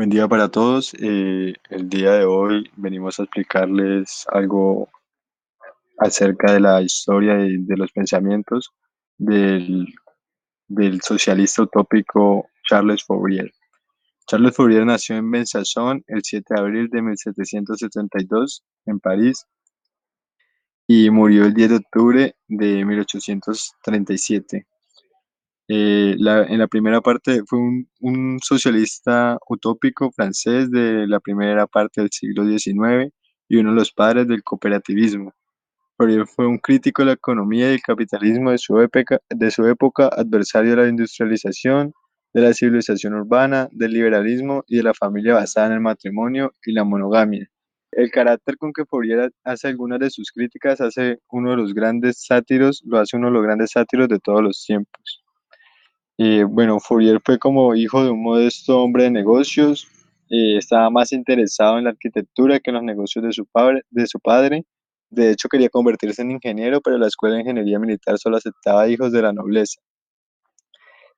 Buen día para todos. Eh, el día de hoy venimos a explicarles algo acerca de la historia y de los pensamientos del, del socialista utópico Charles Fourier. Charles Fourier nació en Besançon el 7 de abril de 1772 en París y murió el 10 de octubre de 1837. Eh, en la primera parte fue un, socialista utópico francés de la primera parte del siglo XIX y uno de los padres del cooperativismo. Fourier fue un crítico de la economía y el capitalismo de su época, de su época, adversario de la industrialización, de la civilización urbana, del liberalismo y de la familia basada en el matrimonio y la monogamia. El carácter con que Fourier hace algunas de sus críticas hace uno de los grandes sátiros, lo hace uno de los grandes sátiros de todos los tiempos. Eh, bueno, Fourier fue como hijo de un modesto hombre de negocios, eh, estaba más interesado en la arquitectura que en los negocios de su padre, de hecho, quería convertirse en ingeniero, pero la escuela de ingeniería militar solo aceptaba hijos de la nobleza.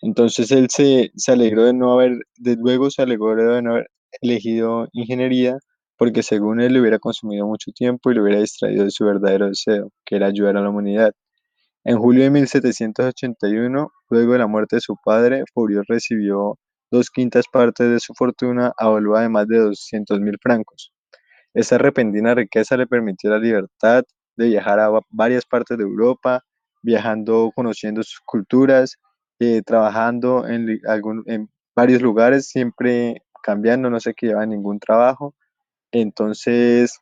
Entonces él se, se alegró de no haber, de luego se alegró de no haber elegido ingeniería, porque según él le hubiera consumido mucho tiempo y le hubiera distraído de su verdadero deseo, que era ayudar a la humanidad. En julio de 1781, luego de la muerte de su padre, Fourier recibió dos quintas partes de su fortuna avaluada de más de 200 mil francos. Esa repentina riqueza le permitió la libertad de viajar a va- varias partes de Europa, viajando, conociendo sus culturas, eh, trabajando en varios lugares, siempre cambiando, no se quedaba en ningún trabajo. Entonces,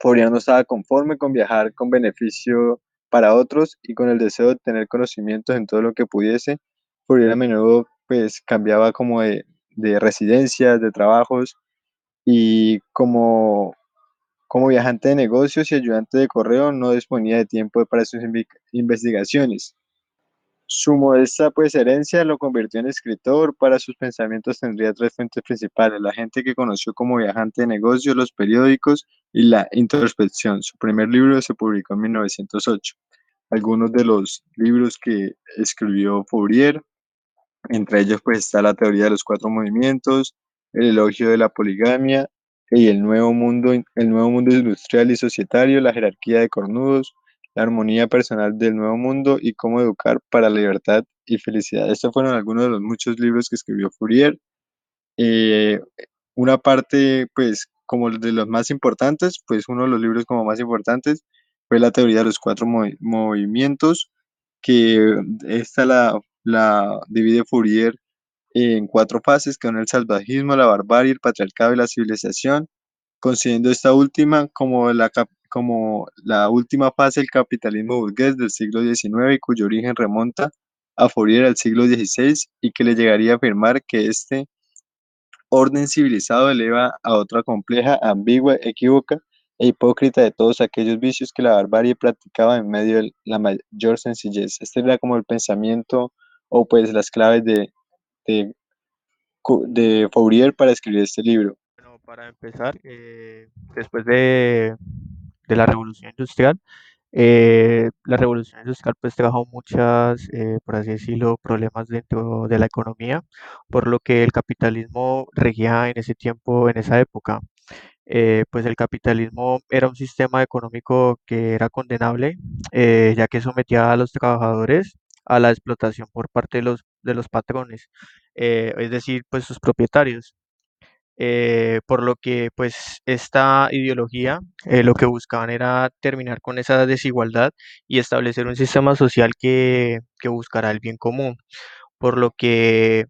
Fourier no estaba conforme con viajar con beneficio para otros y con el deseo de tener conocimientos en todo lo que pudiese. Fourier a menudo pues cambiaba como de, de residencias, de trabajos y como, como viajante de negocios y ayudante de correo no disponía de tiempo para sus investigaciones. Su modesta pues herencia lo convirtió en escritor. Para sus pensamientos tendría tres fuentes principales: la gente que conoció como viajante de negocios, los periódicos y la introspección. Su primer libro se publicó en 1908. Algunos de los libros que escribió Fourier, entre ellos pues está la teoría de los cuatro movimientos, el elogio de la poligamia y el nuevo mundo, el nuevo mundo industrial y societario, la jerarquía de cornudos, la armonía personal del nuevo mundo y cómo educar para la libertad y felicidad. Estos fueron algunos de los muchos libros que escribió Fourier. Eh, una parte, pues, como de los más importantes, pues uno de los libros como más importantes fue la teoría de los cuatro movi- movimientos, que esta la, la divide Fourier en cuatro fases, que son el salvajismo, la barbarie, el patriarcado y la civilización, considerando esta última como la, como la última fase del capitalismo burgués del siglo XIX y cuyo origen remonta a Fourier al siglo XVI y que le llegaría a afirmar que este orden civilizado eleva a otra compleja, ambigua, equívoca e hipócrita de todos aquellos vicios que la barbarie practicaba en medio de la mayor sencillez. Este era como el pensamiento o pues las claves de, de, Fourier para escribir este libro. Para empezar, eh, después de, de la revolución industrial, eh, la revolución industrial pues trajo muchas, eh, por así decirlo, problemas dentro de la economía, por lo que el capitalismo regía en ese tiempo, en esa época. Eh, pues el capitalismo era un sistema económico que era condenable, eh, ya que sometía a los trabajadores a la explotación por parte de los, de los patrones, eh, es decir, pues sus propietarios eh, por lo que pues esta ideología eh, lo que buscaban era terminar con esa desigualdad y establecer un sistema social que, que buscara el bien común, por lo que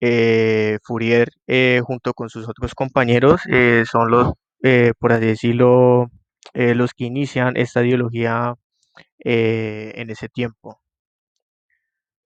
eh, Fourier eh, junto con sus otros compañeros son los, por así decirlo, los que inician esta ideología en ese tiempo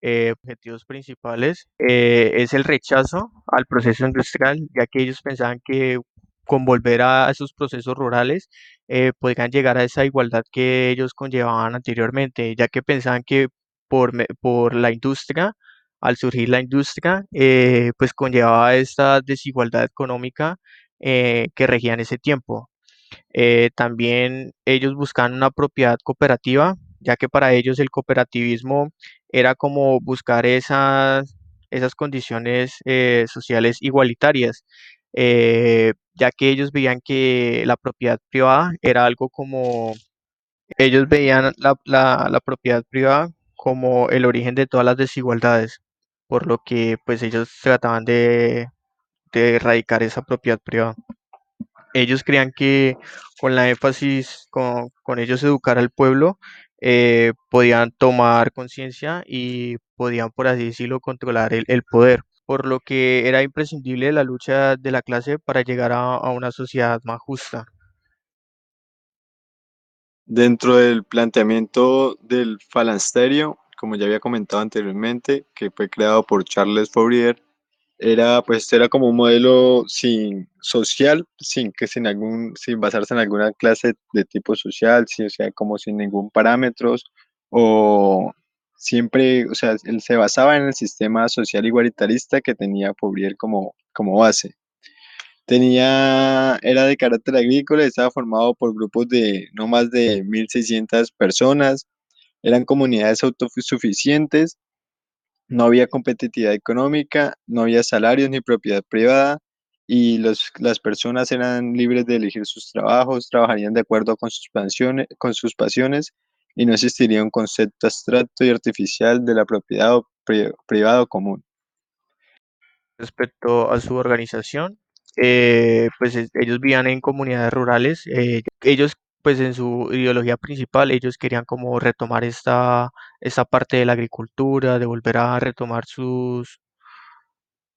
eh, objetivos principales eh, es el rechazo al proceso industrial, ya que ellos pensaban que con volver a esos procesos rurales eh, podrían llegar a esa igualdad que ellos conllevaban anteriormente, ya que pensaban que por, por la industria, al surgir la industria, eh, pues conllevaba esta desigualdad económica eh, que regía en ese tiempo. También ellos buscaban una propiedad cooperativa, ya que para ellos el cooperativismo era como buscar esas, esas condiciones eh, sociales igualitarias, eh, ya que ellos veían que la propiedad privada era algo como, ellos veían la, la- la propiedad privada como el origen de todas las desigualdades, por lo que pues ellos trataban de, de erradicar esa propiedad privada. Ellos creían que con la énfasis, con, con ellos educar al pueblo, eh, podían tomar conciencia y podían, por así decirlo, controlar el, poder, por lo que era imprescindible la lucha de la clase para llegar a, a una sociedad más justa. Dentro del planteamiento del falansterio, como ya había comentado anteriormente, que fue creado por Charles Fourier, era pues era como un modelo sin social, sin que sin algún, sin basarse en alguna clase de tipo social, sí, o sea, como sin ningún parámetros, o siempre, o sea, él se basaba en el sistema social igualitarista que tenía Fourier como, como base. Tenía, era de carácter agrícola estaba formado por grupos de no más de 1.600 personas. Eran comunidades autosuficientes, no había competitividad económica, no había salarios ni propiedad privada y los, las personas eran libres de elegir sus trabajos, trabajarían de acuerdo con sus pasiones, con sus pasiones y no existiría un concepto abstracto y artificial de la propiedad o común. Respecto a su organización, eh, pues es- ellos vivían en comunidades rurales. eh, ellos, pues en su ideología principal, ellos querían como retomar esta, esta parte de la agricultura, de volver a retomar sus,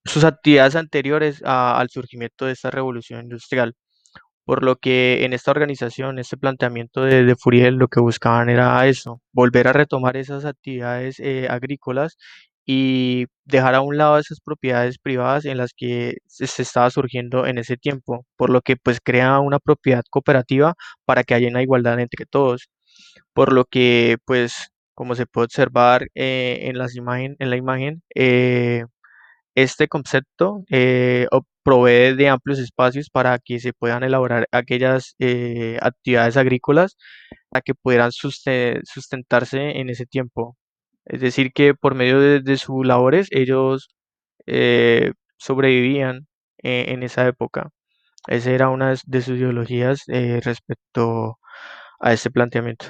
sus actividades anteriores al surgimiento de esta revolución industrial. Por lo que en esta organización, este planteamiento de, Fourier, lo que buscaban era eso, volver a retomar esas actividades eh, agrícolas y dejar a un lado esas propiedades privadas en las que se, estaba surgiendo en ese tiempo, por lo que pues crea una propiedad cooperativa para que haya una igualdad entre todos. Por lo que pues como se puede observar eh, en las imagen, en la imagen, eh, este concepto eh, provee de amplios espacios para que se puedan elaborar aquellas actividades agrícolas para que pudieran suste- sustentarse en ese tiempo. Es decir, que por medio de, sus labores ellos eh, sobrevivían eh, en esa época. Esa era una de sus ideologías eh, respecto a ese planteamiento.